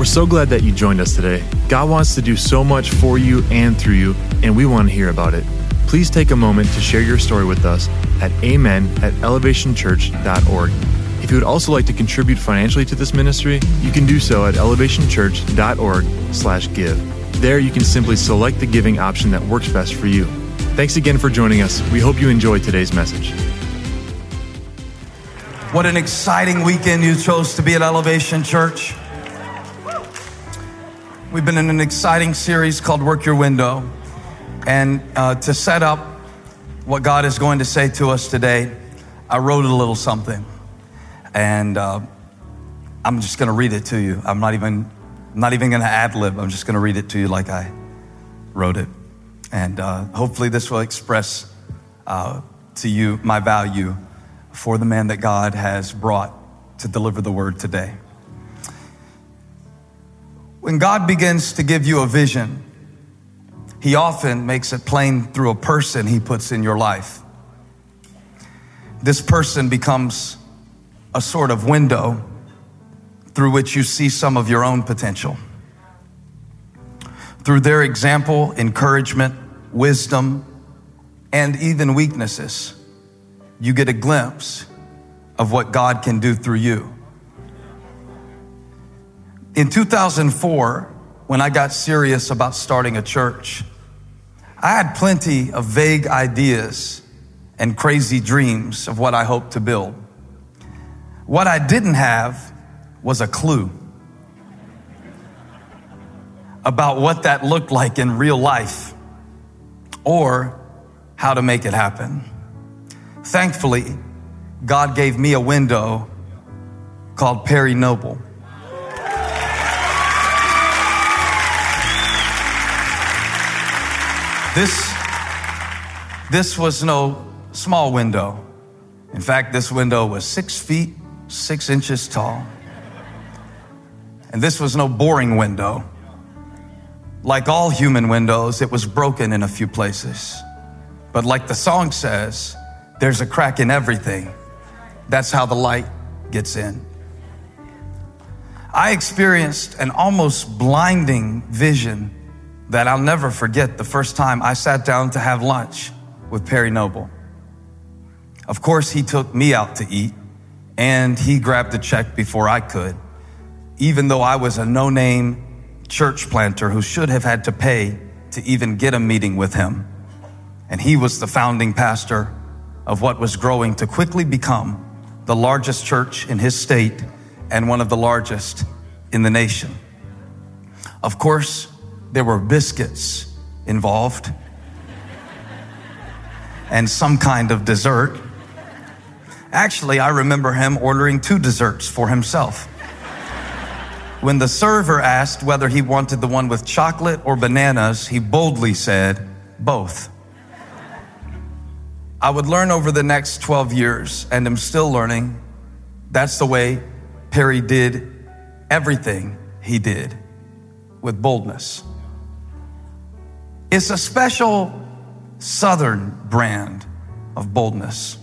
We're so glad that you joined us today. God wants to do so much for you and through you, and we want to hear about it. Please take a moment to share your story with us at amen at elevationchurch.org. If you would also like to contribute financially to this ministry, you can do so at elevationchurch.org slash give. There you can simply select the giving option that works best for you. Thanks again for joining us. We hope you enjoyed today's message. What an exciting weekend you chose to be at Elevation Church. We've been in an exciting series called Work Your Window. And uh, to set up what God is going to say to us today, I wrote a little something. And uh, I'm just going to read it to you. I'm not even, not even going to ad lib. I'm just going to read it to you like I wrote it. And uh, hopefully, this will express uh, to you my value for the man that God has brought to deliver the word today. When God begins to give you a vision, He often makes it plain through a person He puts in your life. This person becomes a sort of window through which you see some of your own potential. Through their example, encouragement, wisdom, and even weaknesses, you get a glimpse of what God can do through you. In 2004, when I got serious about starting a church, I had plenty of vague ideas and crazy dreams of what I hoped to build. What I didn't have was a clue about what that looked like in real life or how to make it happen. Thankfully, God gave me a window called Perry Noble. This, this was no small window. In fact, this window was six feet, six inches tall. And this was no boring window. Like all human windows, it was broken in a few places. But like the song says, there's a crack in everything. That's how the light gets in. I experienced an almost blinding vision that I'll never forget the first time I sat down to have lunch with Perry Noble. Of course, he took me out to eat and he grabbed the check before I could, even though I was a no name church planter who should have had to pay to even get a meeting with him. And he was the founding pastor of what was growing to quickly become the largest church in his state and one of the largest in the nation. Of course, there were biscuits involved and some kind of dessert. Actually, I remember him ordering two desserts for himself. When the server asked whether he wanted the one with chocolate or bananas, he boldly said, both. I would learn over the next 12 years, and am still learning. That's the way Perry did everything he did with boldness. It's a special Southern brand of boldness.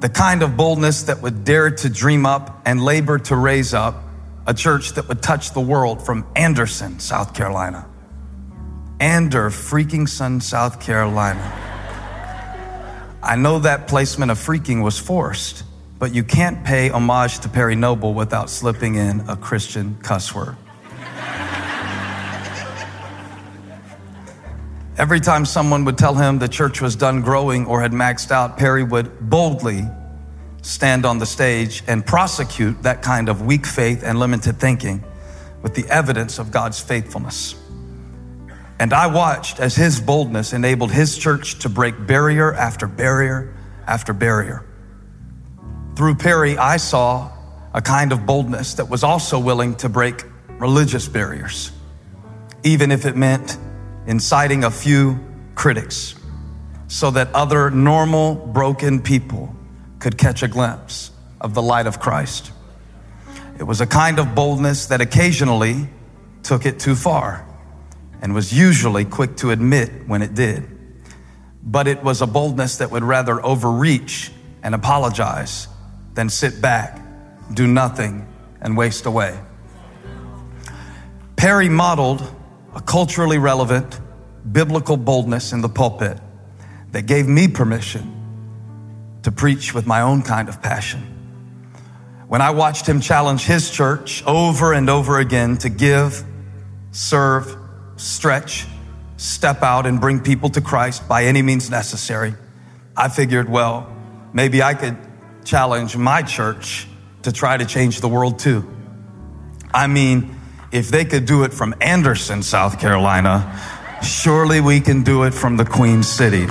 The kind of boldness that would dare to dream up and labor to raise up a church that would touch the world from Anderson, South Carolina. Ander freaking Sun, South Carolina. I know that placement of freaking was forced, but you can't pay homage to Perry Noble without slipping in a Christian cuss word. Every time someone would tell him the church was done growing or had maxed out, Perry would boldly stand on the stage and prosecute that kind of weak faith and limited thinking with the evidence of God's faithfulness. And I watched as his boldness enabled his church to break barrier after barrier after barrier. Through Perry, I saw a kind of boldness that was also willing to break religious barriers, even if it meant inciting a few critics so that other normal, broken people could catch a glimpse of the light of Christ. It was a kind of boldness that occasionally took it too far and was usually quick to admit when it did. But it was a boldness that would rather overreach and apologize than sit back, do nothing, and waste away. Perry modeled a culturally relevant biblical boldness in the pulpit that gave me permission to preach with my own kind of passion. When I watched him challenge his church over and over again to give, serve, stretch, step out, and bring people to Christ by any means necessary, I figured, well, maybe I could challenge my church to try to change the world too. I mean, if they could do it from Anderson, South Carolina, surely we can do it from the Queen City.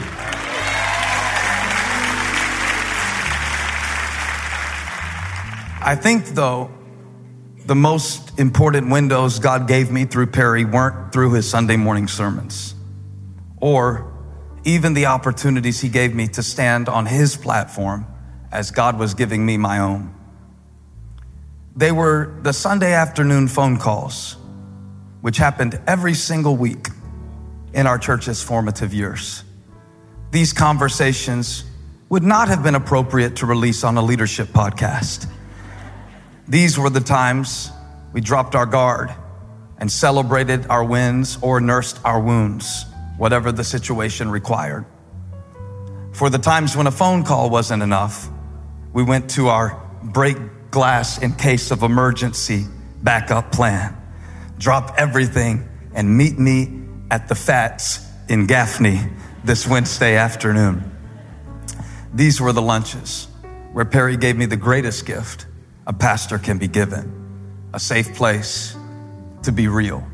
I think, though, the most important windows God gave me through Perry weren't through his Sunday morning sermons or even the opportunities he gave me to stand on his platform as God was giving me my own. They were the Sunday afternoon phone calls, which happened every single week in our church's formative years. These conversations would not have been appropriate to release on a leadership podcast. These were the times we dropped our guard and celebrated our wins or nursed our wounds, whatever the situation required. For the times when a phone call wasn't enough, we went to our break glass in case of emergency backup plan. Drop everything and meet me at the Fatz in Gaffney this Wednesday afternoon. These were the lunches where Perry gave me the greatest gift a pastor can be given a safe place to be real.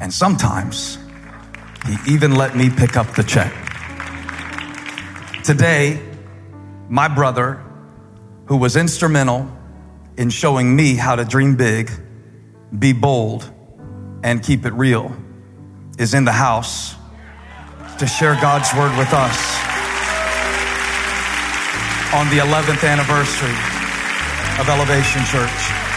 And sometimes he even let me pick up the check. Today, my brother, who was instrumental in showing me how to dream big, be bold, and keep it real, is in the house to share God's word with us on the 11th anniversary of Elevation Church.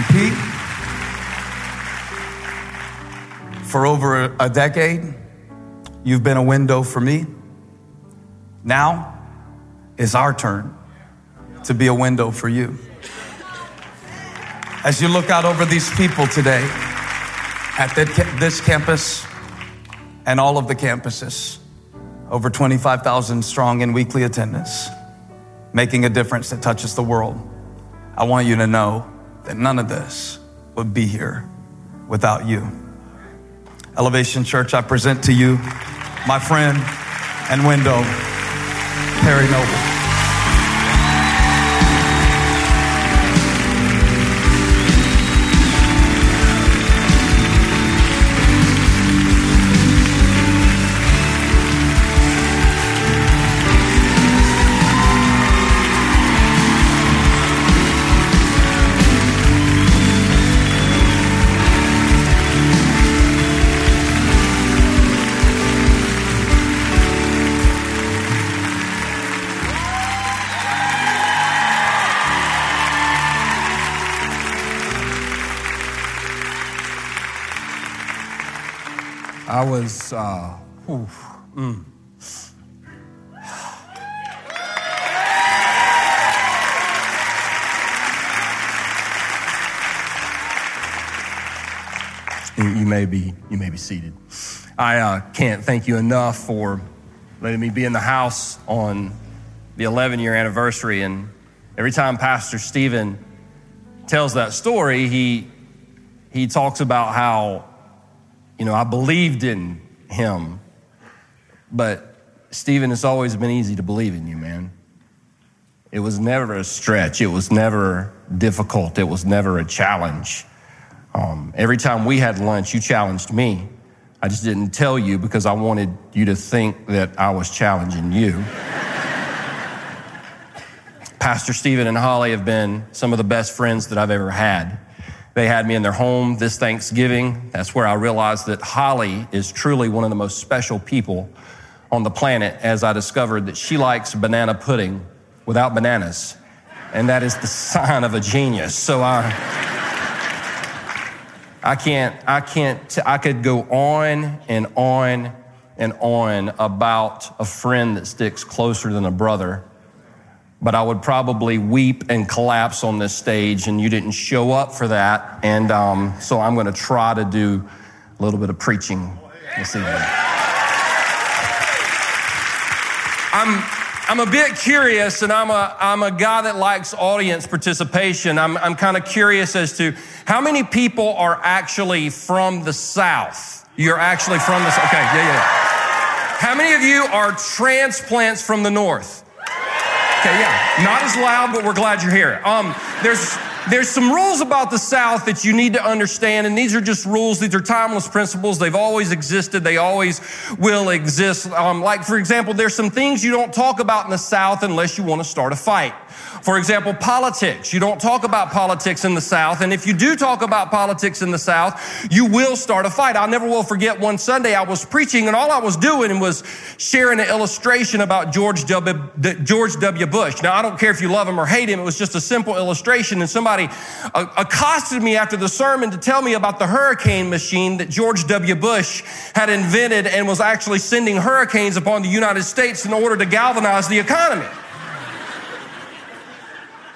And Pete, for over a decade, you've been a window for me. Now is our turn to be a window for you. As you look out over these people today at this campus and all of the campuses, over 25,000 strong in weekly attendance, making a difference that touches the world, I want you to know that none of this would be here without you. Elevation Church, I present to you my friend and window, Perry Noble. I was, uh, oof, mm. You may be, you may be seated. I uh, can't thank you enough for letting me be in the house on the 11 year anniversary. And every time Pastor Stephen tells that story, he, he talks about how you know, I believed in him, but Stephen, it's always been easy to believe in you, man. It was never a stretch. It was never difficult. It was never a challenge. Um, every time we had lunch, you challenged me. I just didn't tell you because I wanted you to think that I was challenging you. Pastor Stephen and Holly have been some of the best friends that I've ever had. They had me in their home this Thanksgiving. That's where I realized that Holly is truly one of the most special people on the planet as I discovered that she likes banana pudding without bananas. And that is the sign of a genius. So I, I can't, I can't, I could go on and on and on about a friend that sticks closer than a brother, but I would probably weep and collapse on this stage, and you didn't show up for that. And um, so I'm going to try to do a little bit of preaching this evening. I'm, I'm a bit curious, and I'm a, I'm a guy that likes audience participation. I'm, I'm kind of curious as to how many people are actually from the South. You're actually from the Okay, yeah, yeah. How many of you are transplants from the North? Okay, yeah. Not as loud, but we're glad you're here. Um, there's there's some rules about the South that you need to understand, and these are just rules. These are timeless principles. They've always existed. They always will exist. Um, like, for example, there's some things you don't talk about in the South unless you want to start a fight. For example, politics. You don't talk about politics in the South. And if you do talk about politics in the South, you will start a fight. I never will forget one Sunday I was preaching and all I was doing was sharing an illustration about George W. George W. Bush. Now, I don't care if you love him or hate him. It was just a simple illustration. And somebody uh, accosted me after the sermon to tell me about the hurricane machine that George W. Bush had invented and was actually sending hurricanes upon the United States in order to galvanize the economy.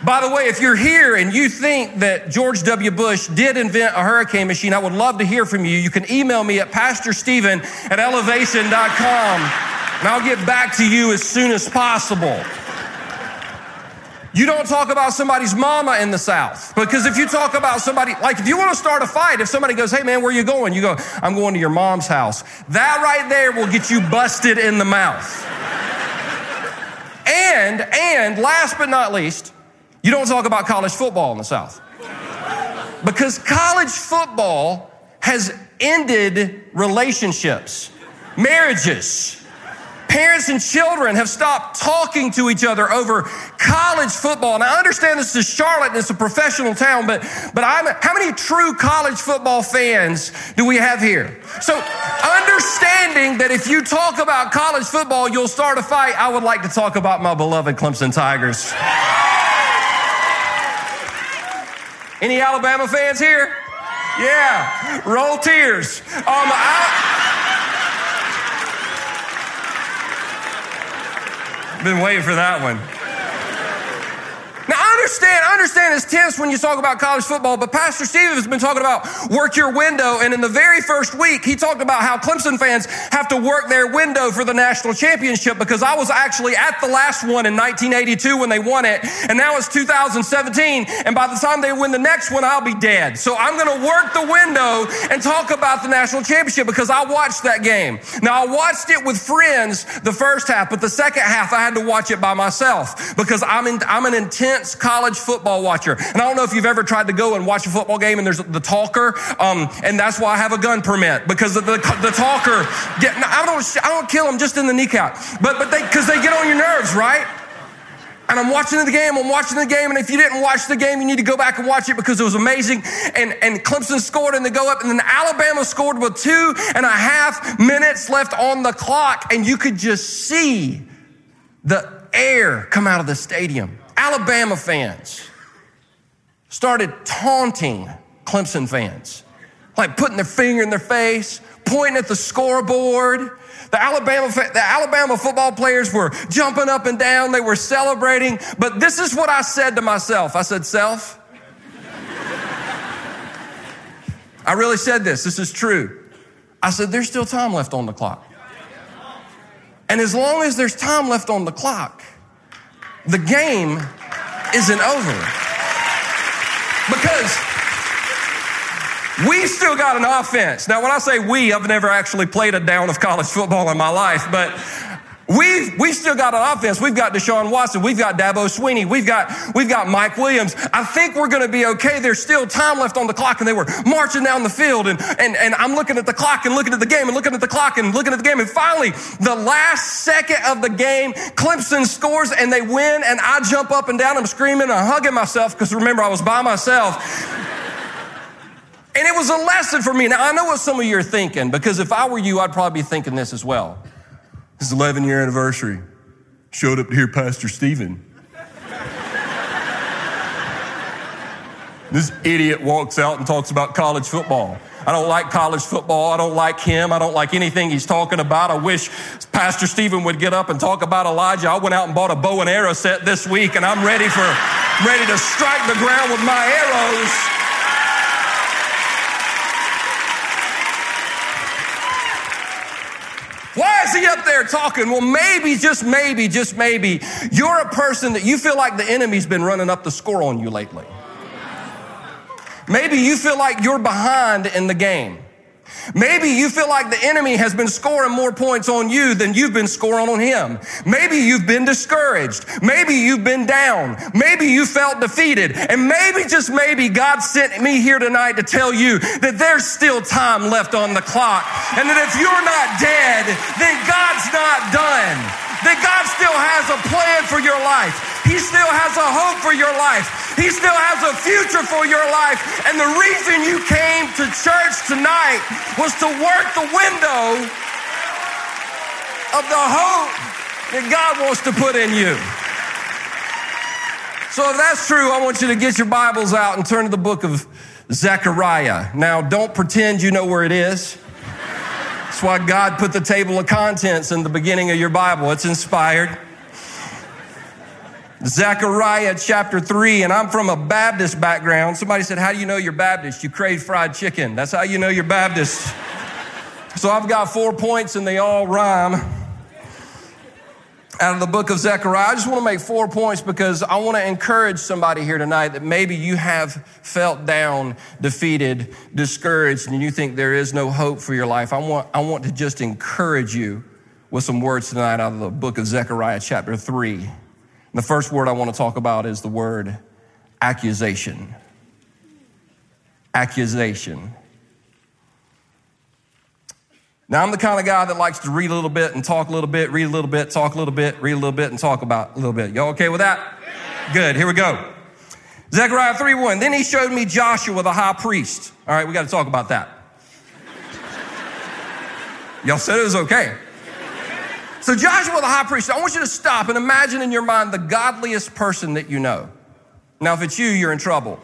By the way, if you're here and you think that George W. Bush did invent a hurricane machine, I would love to hear from you. You can email me at pastorstephen at elevation.com and I'll get back to you as soon as possible. You don't talk about somebody's mama in the South. Because if you talk about somebody, like if you want to start a fight, if somebody goes, hey man, where are you going? You go, I'm going to your mom's house. That right there will get you busted in the mouth. and, and last but not least, you don't talk about college football in the South. Because college football has ended relationships, marriages. Parents and children have stopped talking to each other over college football. And I understand this is Charlotte and it's a professional town, but, but I'm, how many true college football fans do we have here? So understanding that if you talk about college football, you'll start a fight, I would like to talk about my beloved Clemson Tigers. Any Alabama fans here? Yeah, roll tears. Um, I, been waiting for that one understand, I understand it's tense when you talk about college football, but Pastor Steve has been talking about work your window. And in the very first week, he talked about how Clemson fans have to work their window for the national championship because I was actually at the last one in 1982 when they won it. And now it's 2017. And by the time they win the next one, I'll be dead. So I'm going to work the window and talk about the national championship because I watched that game. Now I watched it with friends the first half, but the second half I had to watch it by myself because I'm in, I'm an intense college college football watcher. And I don't know if you've ever tried to go and watch a football game and there's the talker. Um, and that's why I have a gun permit because the, the, the talker get, I don't, I don't kill them just in the kneecap, but, but they, cause they get on your nerves, right? And I'm watching the game, I'm watching the game, and if you didn't watch the game, you need to go back and watch it because it was amazing. And, and Clemson scored and they go up, and then Alabama scored with two and a half minutes left on the clock, and you could just see the air come out of the stadium. Alabama fans started taunting Clemson fans, like putting their finger in their face, pointing at the scoreboard. The Alabama, the Alabama football players were jumping up and down. They were celebrating. But this is what I said to myself. I said, self, I really said this. This is true. I said, there's still time left on the clock. And as long as there's time left on the clock, the game isn't over. Because we still got an offense. Now, when I say we, I've never actually played a down of college football in my life, but We've, we've still got an offense. We've got Deshaun Watson. We've got Dabo Swinney. We've got, we've got Mike Williams. I think we're going to be okay. There's still time left on the clock and they were marching down the field and, and, and I'm looking at the clock and looking at the game and looking at the clock and looking at the game. And finally, the last second of the game, Clemson scores and they win and I jump up and down. I'm screaming and hugging myself because remember I was by myself. And it was a lesson for me. Now, I know what some of you are thinking because if I were you, I'd probably be thinking this as well. His 11 year anniversary. Showed up to hear Pastor Stephen. This idiot walks out and talks about college football. I don't like college football. I don't like him. I don't like anything he's talking about. I wish Pastor Stephen would get up and talk about Elijah. I went out and bought a bow and arrow set this week and I'm ready for, ready to strike the ground with my arrows. There talking? Well, maybe, just maybe, just maybe, you're a person that you feel like the enemy's been running up the score on you lately. Maybe you feel like you're behind in the game. Maybe you feel like the enemy has been scoring more points on you than you've been scoring on him. Maybe you've been discouraged. Maybe you've been down. Maybe you felt defeated. And maybe, just maybe, God sent me here tonight to tell you that there's still time left on the clock. And that if you're not dead, then God's not done. That God still has a plan for your life. He still has a hope for your life. He still has a future for your life. And the reason you came to church tonight was to work the window of the hope that God wants to put in you. So if that's true, I want you to get your Bibles out and turn to the book of Zechariah. Now, don't pretend you know where it is. That's why God put the table of contents in the beginning of your Bible. It's inspired. Zechariah chapter 3, and I'm from a Baptist background. Somebody said, How do you know you're Baptist? You crave fried chicken. That's how you know you're Baptist. so I've got four points and they all rhyme out of the book of Zechariah. I just want to make four points because I want to encourage somebody here tonight that maybe you have felt down, defeated, discouraged, and you think there is no hope for your life. I want, I want to just encourage you with some words tonight out of the book of Zechariah, chapter 3. The first word I want to talk about is the word accusation. Accusation. Now, I'm the kind of guy that likes to read a little bit and talk a little bit, read a little bit, talk a little bit, read a little bit, and talk about a little bit. Y'all okay with that? Good, here we go. Zechariah 3 1. Then he showed me Joshua, the high priest. All right, we got to talk about that. Y'all said it was okay. So, Joshua the high priest, I want you to stop and imagine in your mind the godliest person that you know. Now, if it's you, you're in trouble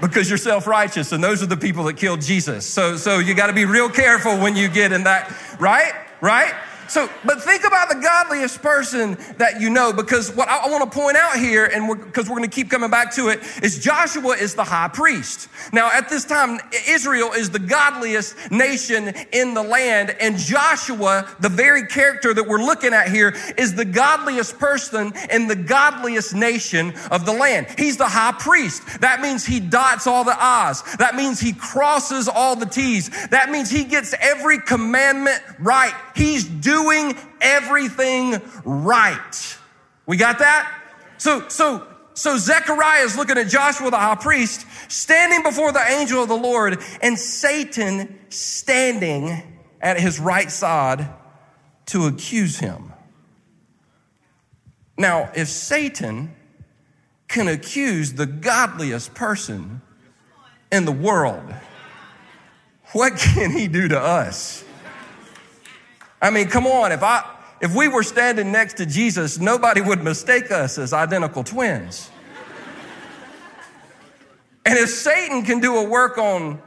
because you're self righteous, and those are the people that killed Jesus. So, so you got to be real careful when you get in that, right? Right? So, but think about the godliest person that you know, because what I, I want to point out here, and because we're, we're going to keep coming back to it, is Joshua is the high priest. Now, at this time, Israel is the godliest nation in the land, and Joshua, the very character that we're looking at here, is the godliest person in the godliest nation of the land. He's the high priest. That means he dots all the I's. That means he crosses all the T's. That means he gets every commandment right. He's doing everything right. We got that? So, so, so Zechariah is looking at Joshua the high priest standing before the angel of the Lord and Satan standing at his right side to accuse him. Now, if Satan can accuse the godliest person in the world, what can he do to us? I mean, come on, if I if we were standing next to Jesus, nobody would mistake us as identical twins. and if Satan can do a work on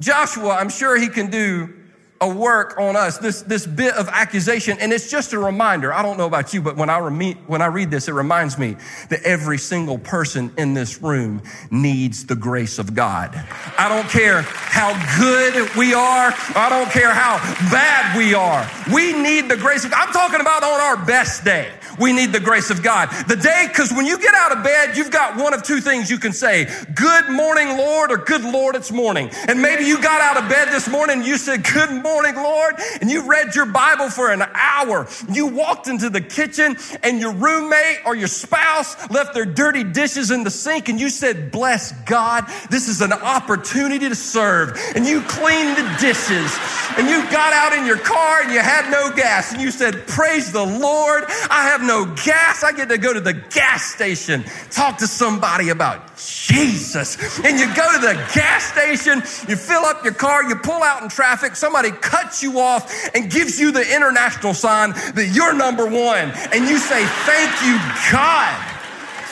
Joshua, I'm sure he can do a work on us, this, this bit of accusation. And it's just a reminder. I don't know about you, but when I, re- when I read this, it reminds me that every single person in this room needs the grace of God. I don't care how good we are. I don't care how bad we are. We need the grace of God. I'm talking about on our best day. We need the grace of God. The day, because when you get out of bed, you've got one of two things you can say. Good morning, Lord, or good Lord, it's morning. And maybe you got out of bed this morning and you said, good morning, Lord, and you read your Bible for an hour. You walked into the kitchen and your roommate or your spouse left their dirty dishes in the sink and you said, bless God, this is an opportunity to serve. And you cleaned the dishes and you got out in your car and you had no gas and you said, praise the Lord, I have no gas. I get to go to the gas station, talk to somebody about Jesus. And you go to the gas station, you fill up your car, you pull out in traffic, somebody cuts you off and gives you the international sign that you're number one. And you say, Thank you, God.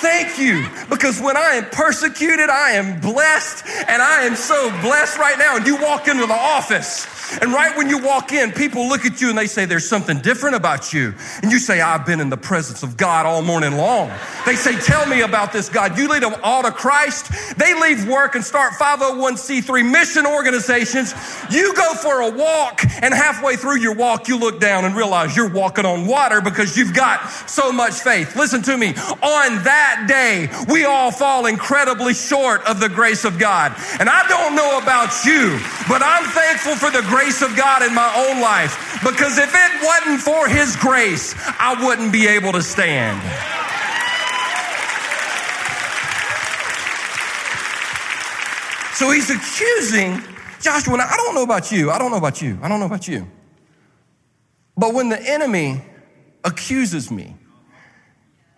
Thank you. Because when I am persecuted, I am blessed and I am so blessed right now. And you walk into the office and right when you walk in, people look at you and they say, There's something different about you. And you say, I've been in the presence of God all morning long. They say, Tell me about this God. You lead them all to Christ. They leave work and start 501c3 mission organizations. You go for a walk, and halfway through your walk, you look down and realize you're walking on water because you've got so much faith. Listen to me. On that day, we all fall incredibly short of the grace of God. And I don't know about you, but I'm thankful for the grace grace of God in my own life because if it wasn't for His grace, I wouldn't be able to stand. So he's accusing Joshua. Now, I don't know about you. I don't know about you. I don't know about you. But when the enemy accuses me,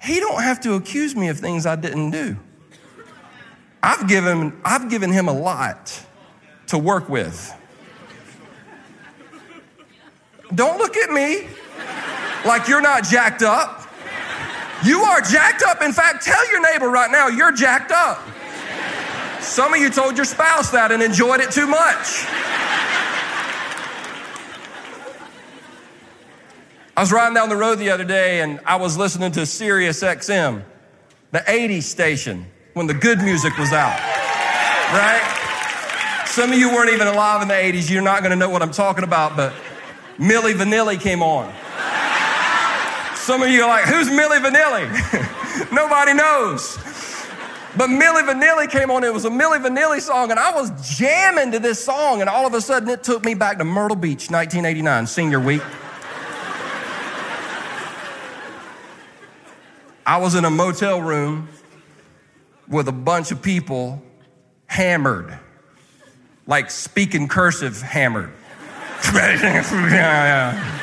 he don't have to accuse me of things I didn't do. I've given, I've given him a lot to work with. Don't look at me like you're not jacked up. You are jacked up. In fact, tell your neighbor right now, you're jacked up. Some of you told your spouse that and enjoyed it too much. I was riding down the road the other day and I was listening to Sirius XM, the 80s station, when the good music was out. Right? Some of you weren't even alive in the 80s. You're not going to know what I'm talking about, but Milli Vanilli came on. Some of you are like, who's Milli Vanilli? Nobody knows. But Milli Vanilli came on. It was a Milli Vanilli song, and I was jamming to this song, and all of a sudden it took me back to Myrtle Beach, 1989, senior week. I was in a motel room with a bunch of people hammered, like speaking cursive hammered.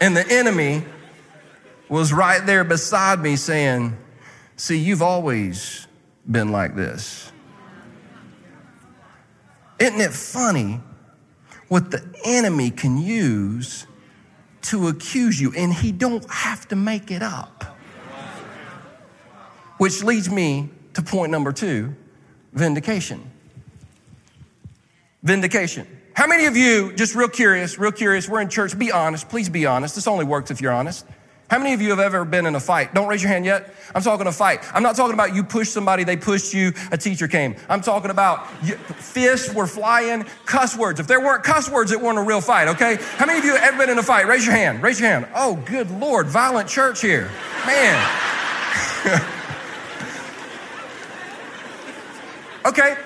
And the enemy was right there beside me saying, See, you've always been like this. Isn't it funny what the enemy can use to accuse you and he don't have to make it up? Which leads me to point number 2, vindication. Vindication. How many of you, just real curious, real curious, we're in church, be honest, please be honest. This only works if you're honest. How many of you have ever been in a fight? Don't raise your hand yet. I'm talking a fight. I'm not talking about you pushed somebody, they pushed you, a teacher came. I'm talking about you, fists were flying, cuss words. If there weren't cuss words, it weren't a real fight, okay? How many of you have ever been in a fight? Raise your hand. Raise your hand. Oh, good Lord, violent church here. Man. okay,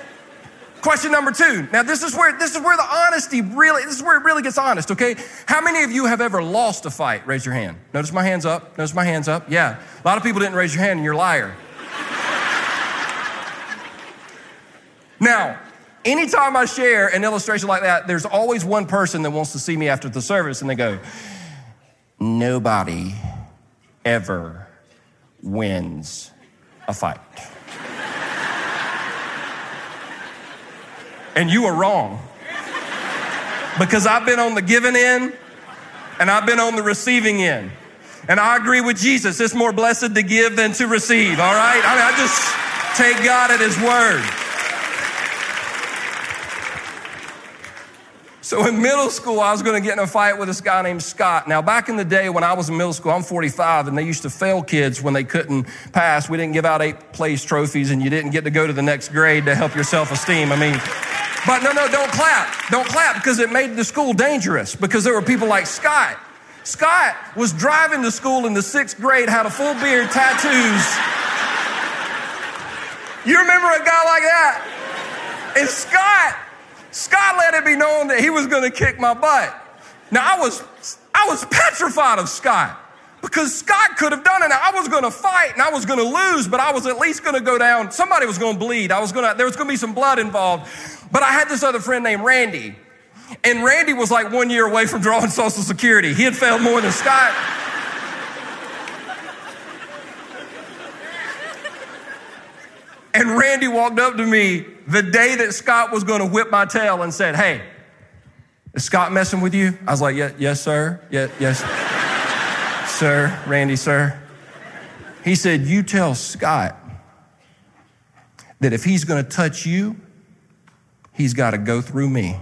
Question number two. Now this is where this is where the honesty really this is where it really gets honest, okay? How many of you have ever lost a fight? Raise your hand. Notice my hands up. Notice my hands up. Yeah. A lot of people didn't raise your hand and you're a liar. now, anytime I share an illustration like that, there's always one person that wants to see me after the service and they go, Nobody ever wins a fight. And you are wrong. Because I've been on the giving end and I've been on the receiving end. And I agree with Jesus. It's more blessed to give than to receive, all right? I mean, I just take God at His word. So in middle school, I was going to get in a fight with this guy named Scott. Now, back in the day when I was in middle school, I'm 45, and they used to fail kids when they couldn't pass. We didn't give out eight place trophies, and you didn't get to go to the next grade to help your self esteem. I mean, but no, no, don't clap. Don't clap because it made the school dangerous because there were people like Scott. Scott was driving to school in the sixth grade, had a full beard, tattoos. You remember a guy like that? And Scott, Scott let it be known that he was going to kick my butt. Now I was, I was petrified of Scott because Scott could have done it. I was going to fight and I was going to lose, but I was at least going to go down. Somebody was going to bleed. I was going to, there was going to be some blood involved. But I had this other friend named Randy. And Randy was like one year away from drawing Social Security. He had failed more than Scott. And Randy walked up to me the day that Scott was going to whip my tail and said, Hey, is Scott messing with you? I was like, yeah, Yes, sir. Yeah, yes. Sir, Randy, sir. He said, You tell Scott that if he's going to touch you, he's got to go through me.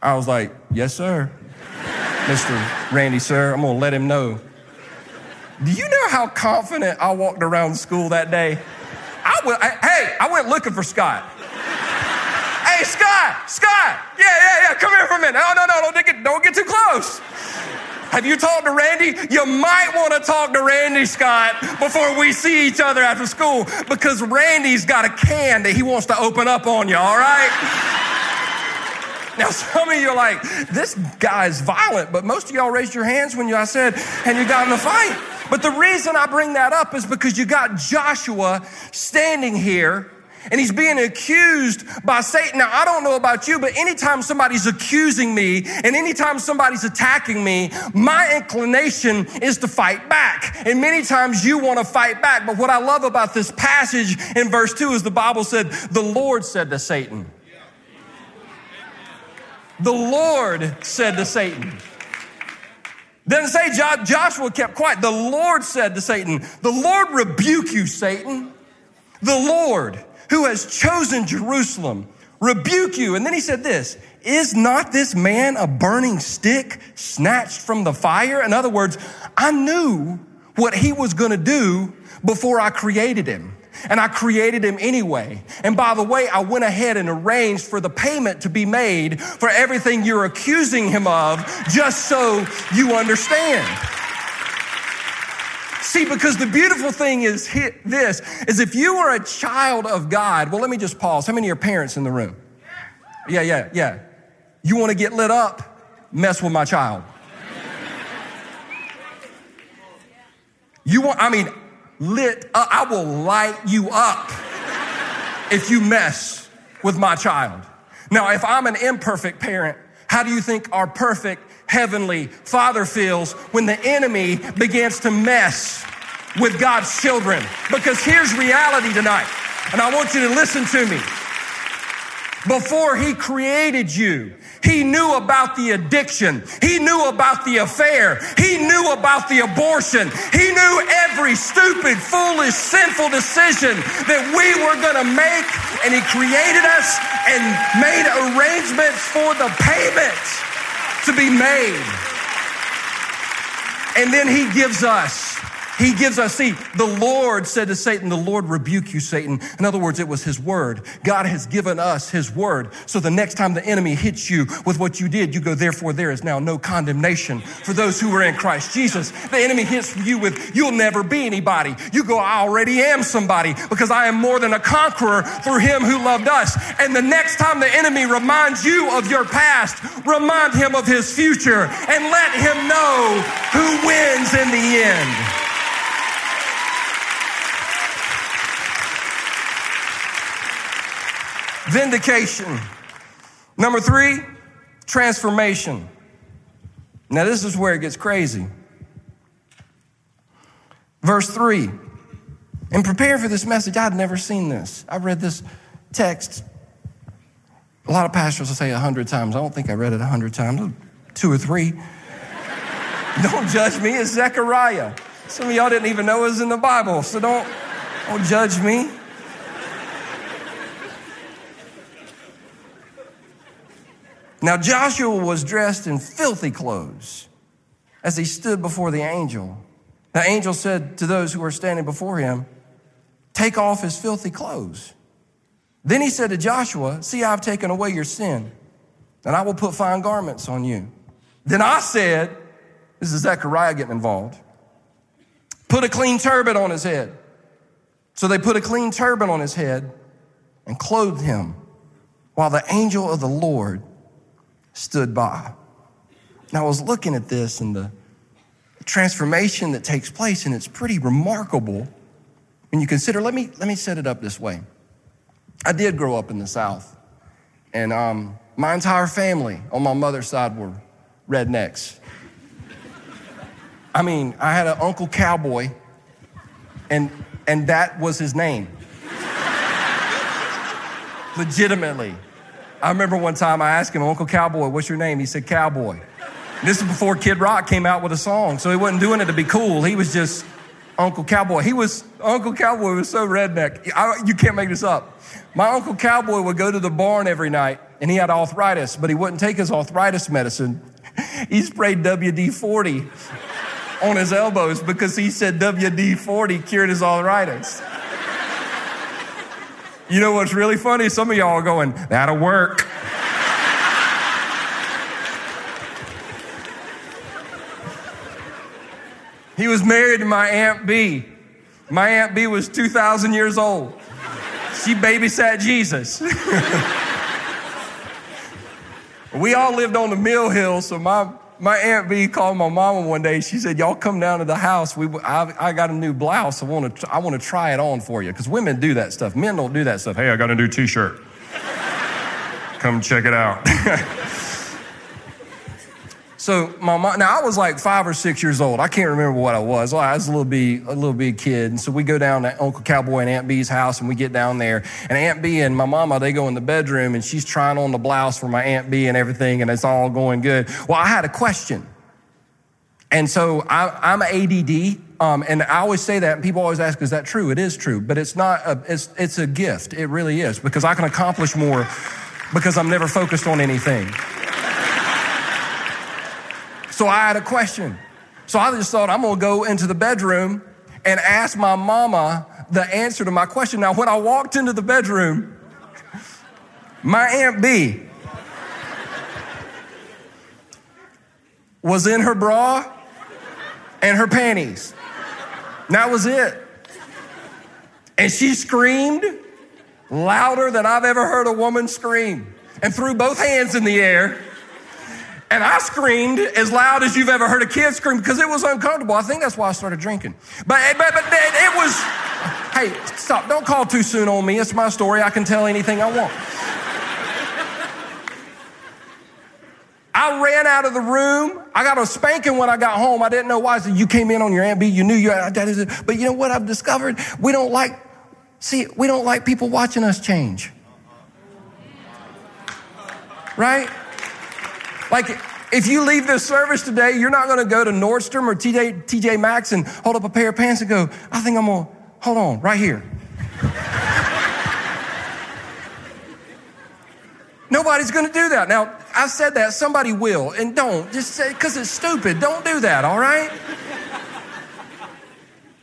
I was like, Yes, sir. Mr. Randy, sir, I'm going to let him know. Do you know how confident I walked around school that day? I went, hey, I went looking for Scott. hey, Scott, Scott, yeah, yeah, yeah, come here for a minute. No, no, no, don't get, don't get too close. Have you talked to Randy? You might want to talk to Randy Scott before we see each other after school because Randy's got a can that he wants to open up on you, all right? Now, some of you are like, this guy's violent, but most of y'all raised your hands when you, I said, and you got in a fight. But the reason I bring that up is because you got Joshua standing here and he's being accused by Satan. Now, I don't know about you, but anytime somebody's accusing me and anytime somebody's attacking me, my inclination is to fight back. And many times you want to fight back. But what I love about this passage in verse 2 is the Bible said, The Lord said to Satan, The Lord said to Satan, doesn't say Joshua kept quiet. The Lord said to Satan, The Lord rebuke you, Satan. The Lord who has chosen Jerusalem, rebuke you. And then he said this, is not this man a burning stick snatched from the fire? In other words, I knew what he was going to do before I created him. And I created him anyway. And by the way, I went ahead and arranged for the payment to be made for everything you're accusing him of, just so you understand. See, because the beautiful thing is this, is if you are a child of God, well, let me just pause. How many are parents in the room? Yeah, yeah, yeah. You want to get lit up? Mess with my child. You want, I mean, lit up. I will light you up if you mess with my child. Now, if I'm an imperfect parent, how do you think our perfect heavenly father feels when the enemy begins to mess with God's children. Because here's reality tonight, and I want you to listen to me. Before he created you, he knew about the addiction. He knew about the affair. He knew about the abortion. He knew every stupid, foolish, sinful decision that we were going to make. And he created us and made arrangements for the payment to be made. And then he gives us he gives us, see, the Lord said to Satan, the Lord rebuke you, Satan. In other words, it was his word. God has given us his word. So the next time the enemy hits you with what you did, you go, therefore there is now no condemnation for those who are in Christ Jesus. The enemy hits you with, you'll never be anybody. You go, I already am somebody because I am more than a conqueror through him who loved us. And the next time the enemy reminds you of your past, remind him of his future and let him know who wins in the end. Vindication. Number three, transformation. Now, this is where it gets crazy. Verse three. In preparing for this message, I'd never seen this. I read this text. A lot of pastors will say a hundred times. I don't think I read it a hundred times, two or three. don't judge me. It's Zechariah. Some of y'all didn't even know it was in the Bible, so don't, don't judge me. Now Joshua was dressed in filthy clothes as he stood before the angel. The angel said to those who were standing before him, Take off his filthy clothes. Then he said to Joshua, See, I've taken away your sin, and I will put fine garments on you. Then I said, This is Zechariah getting involved, put a clean turban on his head. So they put a clean turban on his head and clothed him, while the angel of the Lord stood by. Now, I was looking at this and the transformation that takes place, and it's pretty remarkable when you consider. Let me, let me set it up this way. I did grow up in the South, and um, my entire family on my mother's side were rednecks. I mean, I had an uncle cowboy, and, and that was his name. Legitimately. I remember one time I asked him, Uncle Cowboy, what's your name? He said, Cowboy. This is before Kid Rock came out with a song, so he wasn't doing it to be cool. He was just Uncle Cowboy. He was, Uncle Cowboy was so redneck. I, you can't make this up. My Uncle Cowboy would go to the barn every night and he had arthritis, but he wouldn't take his arthritis medicine. He sprayed WD 40 on his elbows because he said WD 40 cured his arthritis. You know what's really funny? Some of y'all are going, that'll work. He was married to my Aunt B. My Aunt B was 2,000 years old. She babysat Jesus. we all lived on the Mill Hill, so my, my Aunt B called my mama one day. She said, Y'all come down to the house. We, I, I got a new blouse. I want to I wanna try it on for you. Because women do that stuff. Men don't do that stuff. Hey, I got a new t shirt. come check it out. So my mom, now I was like five or six years old. I can't remember what I was. I was a little big, a little big kid. And so we go down to Uncle Cowboy and Aunt B's house and we get down there. And Aunt B and my mama, they go in the bedroom and she's trying on the blouse for my Aunt B and everything. And it's all going good. Well, I had a question. And so I, am ADD. Um, and I always say that, and people always ask, "Is that true?" It is true, but it's not. A, it's it's a gift. It really is because I can accomplish more because I'm never focused on anything. So I had a question. So I just thought I'm gonna go into the bedroom and ask my mama the answer to my question. Now, when I walked into the bedroom, my Aunt B was in her bra and her panties. That was it. And she screamed louder than I've ever heard a woman scream and threw both hands in the air and I screamed as loud as you've ever heard a kid scream because it was uncomfortable. I think that's why I started drinking. But, eh, but, but it was, hey, stop. Don't call too soon on me. It's my story. I can tell anything I want. I ran out of the room. I got a spanking when I got home. I didn't know why. I said, You came in on your Aunt B. You knew you had But you know what I've discovered? We don't like, see, we don't like people watching us change. Right? Like, if you leave this service today, you're not going to go to Nordstrom or TJ, TJ Maxx and hold up a pair of pants and go, I think I'm going to, hold on, right here. Nobody's going to do that. Now, I said that, somebody will, and don't. Just say, because it's stupid. Don't do that, all right?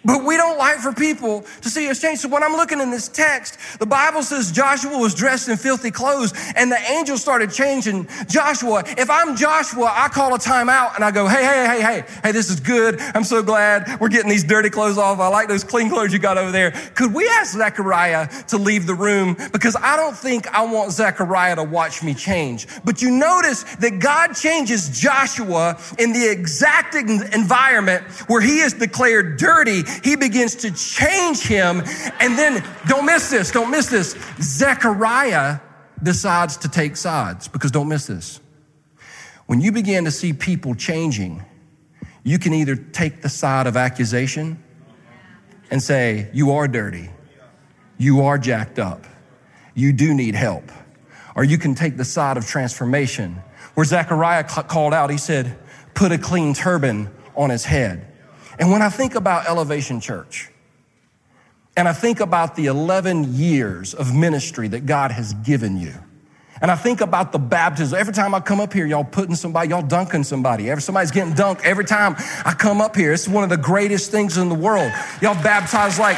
But we don't like for people to see us change. So when I'm looking in this text, the Bible says Joshua was dressed in filthy clothes and the angel started changing Joshua. If I'm Joshua, I call a timeout and I go, hey, hey, hey, hey, hey, this is good. I'm so glad we're getting these dirty clothes off. I like those clean clothes you got over there. Could we ask Zechariah to leave the room? Because I don't think I want Zechariah to watch me change. But you notice that God changes Joshua in the exact environment where he is declared dirty he begins to change him. And then, don't miss this, don't miss this. Zechariah decides to take sides because don't miss this. When you begin to see people changing, you can either take the side of accusation and say, You are dirty, you are jacked up, you do need help. Or you can take the side of transformation, where Zechariah called out, he said, Put a clean turban on his head. And when I think about Elevation Church, and I think about the 11 years of ministry that God has given you, and I think about the baptism. Every time I come up here, y'all putting somebody, y'all dunking somebody. Every somebody's getting dunked. Every time I come up here, it's one of the greatest things in the world. Y'all baptize like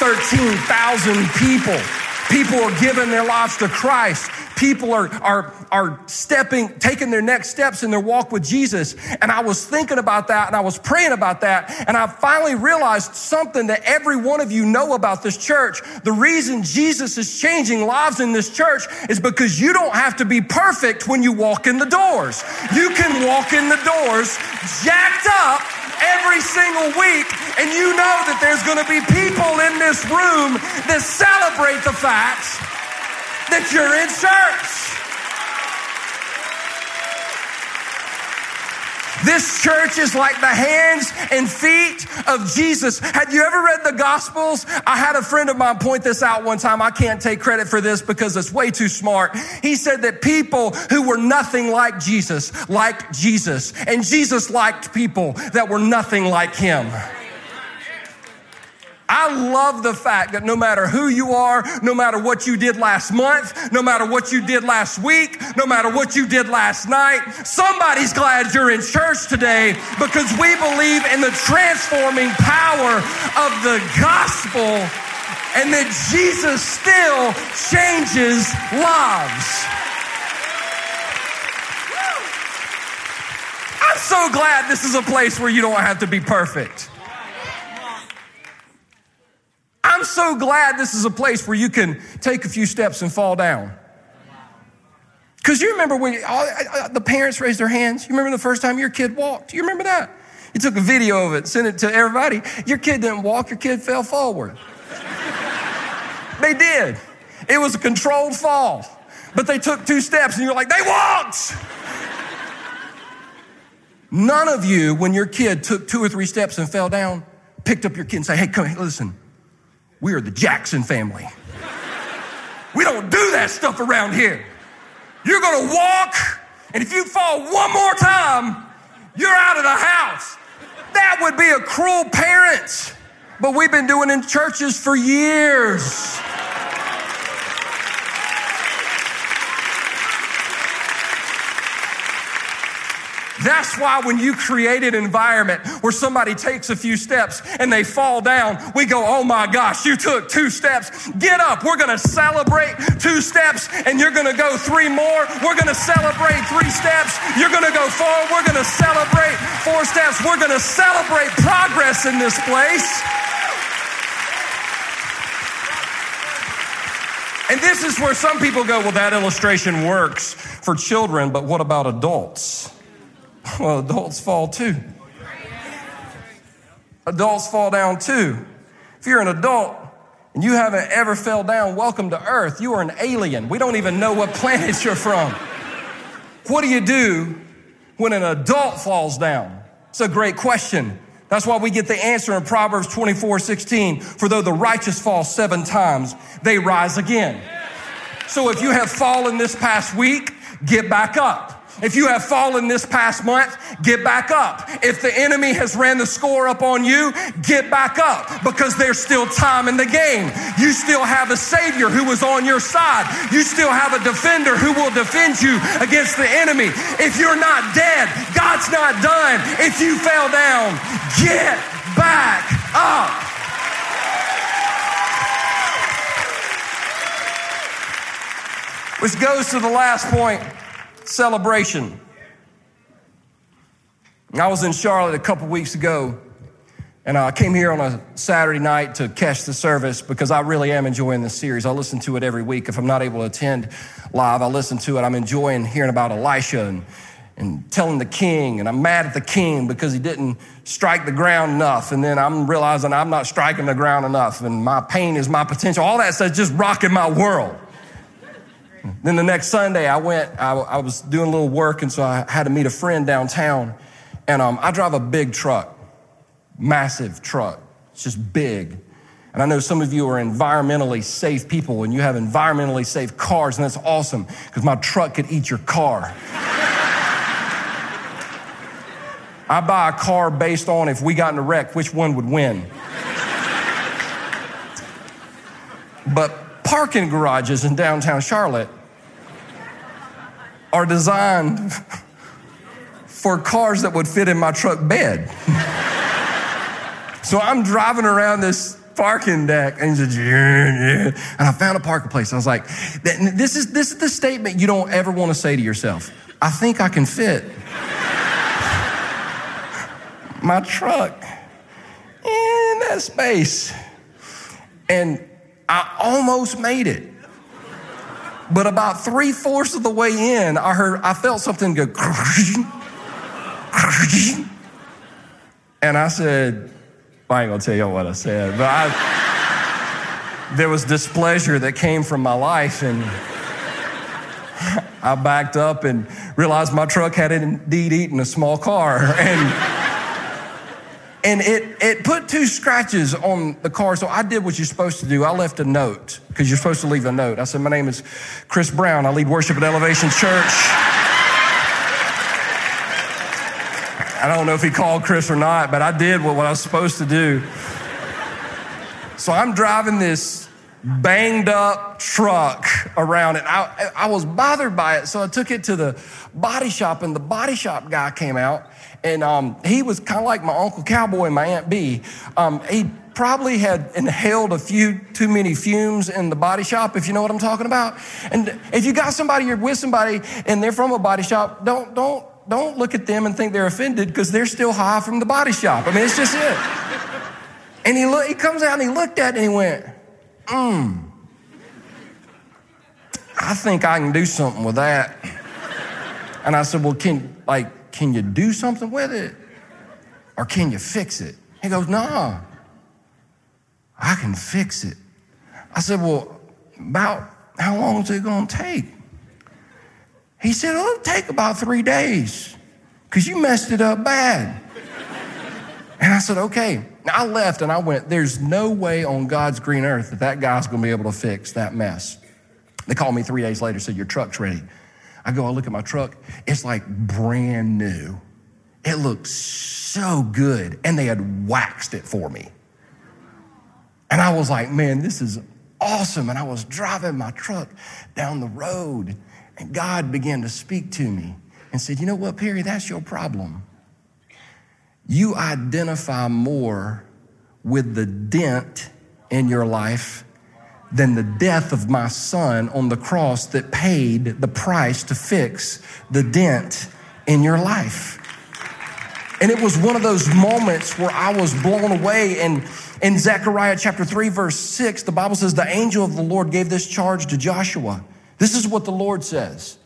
13,000 people. People are giving their lives to Christ people are, are, are stepping, taking their next steps in their walk with Jesus. And I was thinking about that and I was praying about that. And I finally realized something that every one of you know about this church. The reason Jesus is changing lives in this church is because you don't have to be perfect when you walk in the doors. You can walk in the doors jacked up every single week, and you know that there's going to be people in this room that celebrate the fact that you're in church. This church is like the hands and feet of Jesus. Had you ever read the Gospels? I had a friend of mine point this out one time. I can't take credit for this because it's way too smart. He said that people who were nothing like Jesus liked Jesus, and Jesus liked people that were nothing like him. I love the fact that no matter who you are, no matter what you did last month, no matter what you did last week, no matter what you did last night, somebody's glad you're in church today because we believe in the transforming power of the gospel and that Jesus still changes lives. I'm so glad this is a place where you don't have to be perfect. I'm so glad this is a place where you can take a few steps and fall down. Because you remember when all, uh, uh, the parents raised their hands? You remember the first time your kid walked? You remember that? You took a video of it, sent it to everybody. Your kid didn't walk, your kid fell forward. they did. It was a controlled fall. But they took two steps and you're like, they walked! None of you, when your kid took two or three steps and fell down, picked up your kid and say, hey, come here, listen. We are the Jackson family. We don't do that stuff around here. You're gonna walk, and if you fall one more time, you're out of the house. That would be a cruel parent. But we've been doing in churches for years. That's why when you create an environment where somebody takes a few steps and they fall down, we go, oh my gosh, you took two steps. Get up. We're going to celebrate two steps and you're going to go three more. We're going to celebrate three steps. You're going to go four. We're going to celebrate four steps. We're going to celebrate progress in this place. And this is where some people go, well, that illustration works for children, but what about adults? Well, adults fall too. Adults fall down too. If you're an adult and you haven't ever fell down, welcome to Earth. You are an alien. We don't even know what planet you're from. What do you do when an adult falls down? It's a great question. That's why we get the answer in Proverbs 24, 16. For though the righteous fall seven times, they rise again. So if you have fallen this past week, get back up. If you have fallen this past month, get back up. If the enemy has ran the score up on you, get back up because there's still time in the game. You still have a savior who is on your side. You still have a defender who will defend you against the enemy. If you're not dead, God's not done. If you fell down, get back up. Which goes to the last point celebration. I was in Charlotte a couple weeks ago, and uh, I came here on a Saturday night to catch the service because I really am enjoying this series. I listen to it every week. If I'm not able to attend live, I listen to it. I'm enjoying hearing about Elisha and, and telling the king, and I'm mad at the king because he didn't strike the ground enough. And then I'm realizing I'm not striking the ground enough, and my pain is my potential. All that stuff just rocking my world. Then the next Sunday, I went, I, I, was doing a little work, and so I had to meet a friend downtown. And um, I drive a big truck, massive truck. It's just big. And I know some of you are environmentally safe people and you have environmentally safe cars, and that's awesome because my truck could eat your car. I buy a car based on if we got in a wreck, which one would win. but parking garages in downtown Charlotte are designed for cars that would fit in my truck bed. so I'm driving around this parking deck and, yeah, yeah. and I found a parking place. I was like, this is, this is the statement you don't ever want to say to yourself. I think I can fit my truck in that space. And I almost made it. But about three fourths of the way in, I heard, I felt something go, and I said, I ain't gonna tell y'all what I said, but I, there was displeasure that came from my life, and I backed up and realized my truck had indeed eaten a small car. And and it, it put two scratches on the car. So I did what you're supposed to do. I left a note because you're supposed to leave a note. I said, My name is Chris Brown. I lead worship at Elevation Church. I don't know if he called Chris or not, but I did what, what I was supposed to do. So I'm driving this banged up truck around it. I, I was bothered by it, so I took it to the body shop, and the body shop guy came out, and um, he was kind of like my Uncle Cowboy and my Aunt B. Um, he probably had inhaled a few too many fumes in the body shop, if you know what I'm talking about. And if you got somebody, you're with somebody, and they're from a body shop, don't, don't, don't look at them and think they're offended because they're still high from the body shop. I mean, it's just it. And he, look, he comes out and he looked at it and he went, hmm, I think I can do something with that. And I said, well, can, like, can you do something with it? Or can you fix it? He goes, nah, I can fix it. I said, well, about how long is it going to take? He said, it'll take about three days because you messed it up bad. and I said, okay. I left and I went, there's no way on God's green earth that that guy's going to be able to fix that mess. They called me three days later, said, Your truck's ready. I go, I look at my truck, it's like brand new. It looks so good. And they had waxed it for me. And I was like, Man, this is awesome. And I was driving my truck down the road, and God began to speak to me and said, You know what, Perry, that's your problem you identify more with the dent in your life than the death of my son on the cross that paid the price to fix the dent in your life. And it was one of those moments where I was blown away. And in Zechariah chapter 3, verse 6, the Bible says, The angel of the Lord gave this charge to Joshua. This is what the Lord says.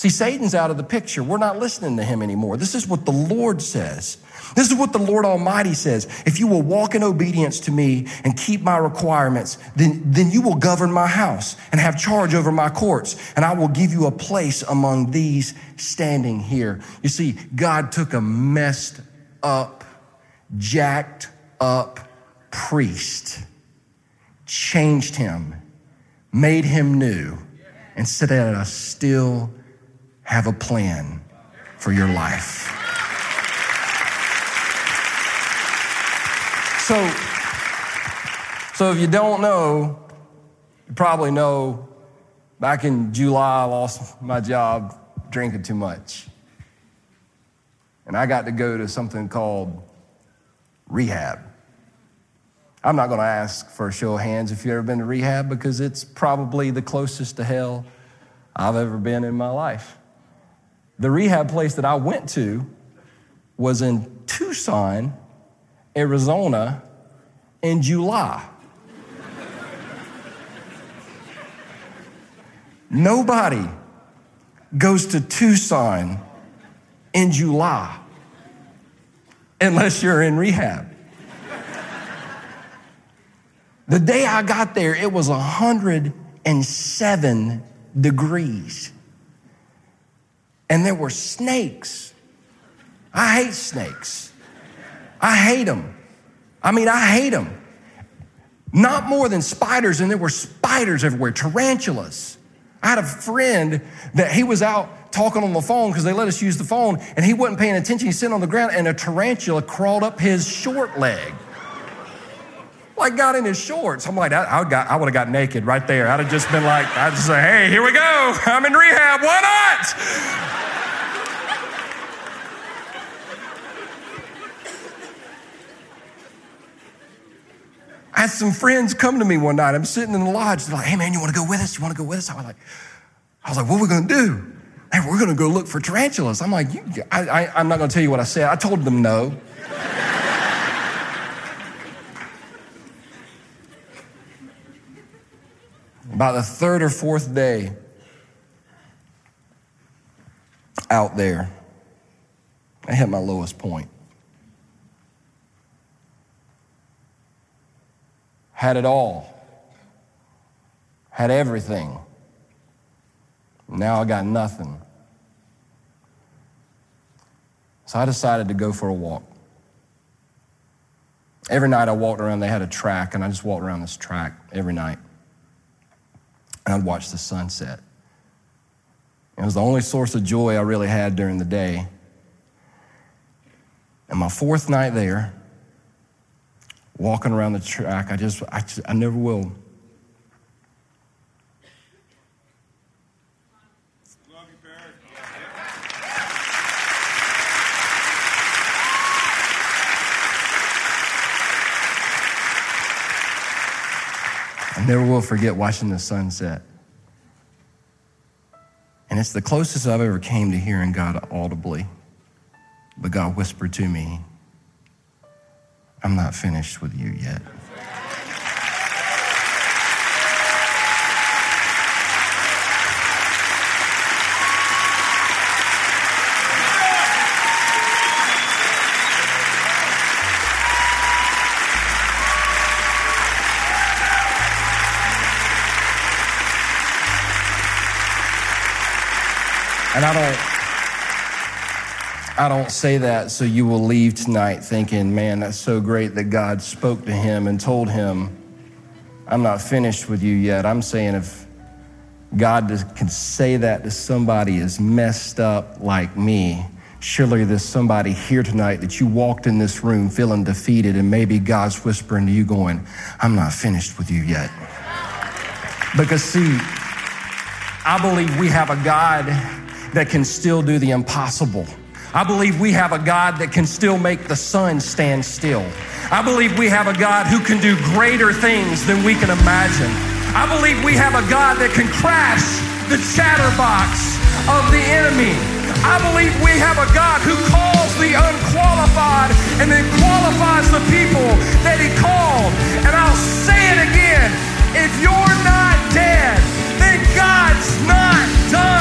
See, Satan's out of the picture. We're not listening to him anymore. This is what the Lord says. This is what the Lord Almighty says. If you will walk in obedience to me and keep my requirements, then, then you will govern my house and have charge over my courts, and I will give you a place among these standing here. You see, God took a messed up, jacked up priest, changed him, made him new, and set said, I still have a plan for your life. So, so if you don't know, you probably know back in July, I lost my job drinking too much. And I got to go to something called rehab. I'm not going to ask for a show of hands if you've ever been to rehab because it's probably the closest to hell I've ever been in my life. The rehab place that I went to was in Tucson, Arizona in July. Nobody goes to Tucson in July unless you're in rehab. the day I got there, it was 107 degrees. And there were snakes. I hate snakes. I hate them. I mean, I hate them. Not more than spiders, and there were spiders everywhere, tarantulas. I had a friend that he was out talking on the phone because they let us use the phone, and he wasn't paying attention. He's sitting on the ground, and a tarantula crawled up his short leg. Like got in his shorts. I'm like, I, I, got, I would have got naked right there. I'd have just been like, I'd just say, hey, here we go. I'm in rehab. Why not? I had some friends come to me one night. I'm sitting in the lodge. They're like, hey, man, you want to go with us? You want to go with us? I was like, I was like, what are we going to do? Hey, we're going to go look for tarantulas. I'm like, I, I'm not going to tell you what I said. I told them no. About the third or fourth day out there, I hit my lowest point. had it all, had everything. Now I got nothing. So I decided to go for a walk. Every night I walked around, they had a track, and I just walked around this track every night. And I'd watch the sunset. It was the only source of joy I really had during the day. And my fourth night there, walking around the track, I just, I, just, I never will. Never will forget watching the sunset. And it's the closest I've ever came to hearing God audibly. But God whispered to me, I'm not finished with you yet. And I don't I don't say that so you will leave tonight thinking, man, that's so great that God spoke to him and told him, I'm not finished with you yet. I'm saying if God can say that to somebody as messed up like me, surely there's somebody here tonight that you walked in this room feeling defeated, and maybe God's whispering to you, going, I'm not finished with you yet. Because, see, I believe we have a God that can still do the impossible. I believe we have a God that can still make the sun stand still. I believe we have a God who can do greater things than we can imagine. I believe we have a God that can crash the chatterbox of the enemy. I believe we have a God who calls the unqualified and then qualifies the people that he called. And I'll say it again if you're not dead, then God's not done.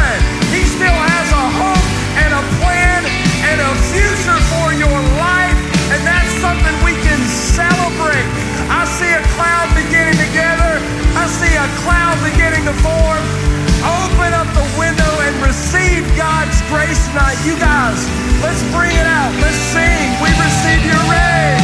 Beginning to gather, I see a cloud beginning to form. Open up the window and receive God's grace tonight. You guys, let's bring it out. Let's sing. We receive your rain.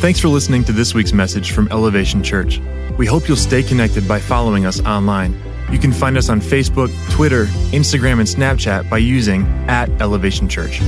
Thanks for listening to this week's message from Elevation Church. We hope you'll stay connected by following us online. You can find us on Facebook, Twitter, Instagram, and Snapchat by using at Elevation Church.